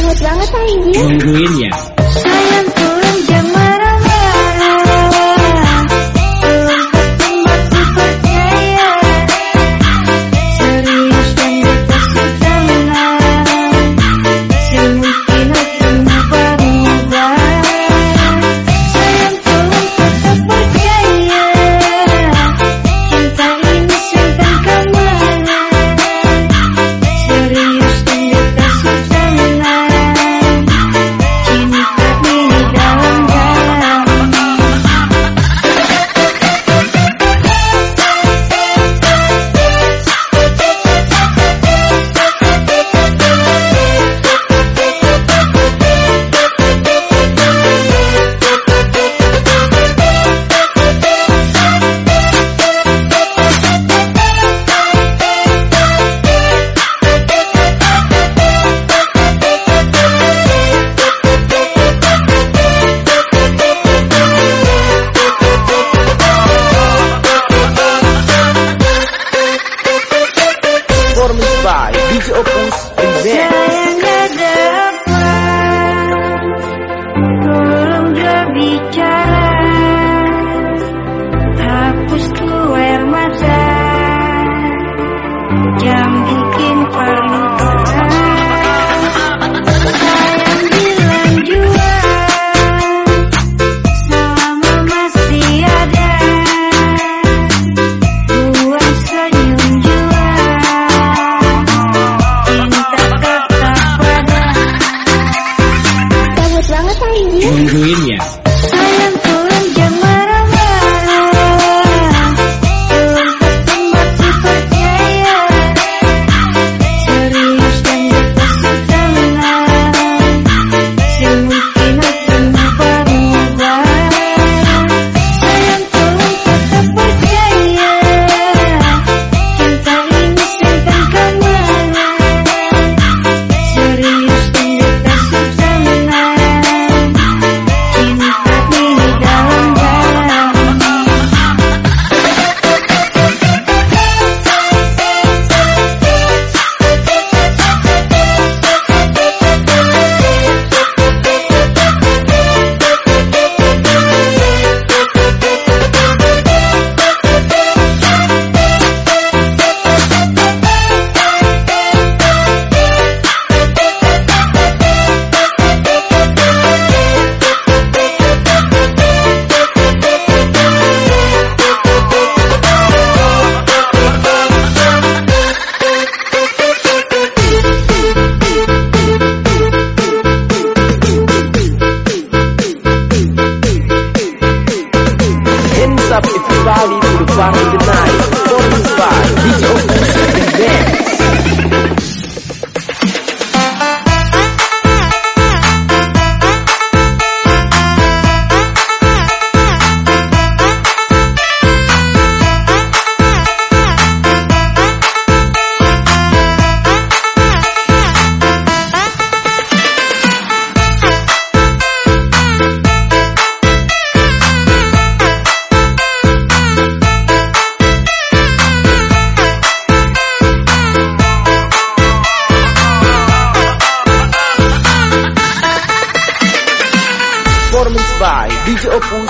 Banget banget anjir. Nungguin ya. Sayang. Jones. Exactly. 就不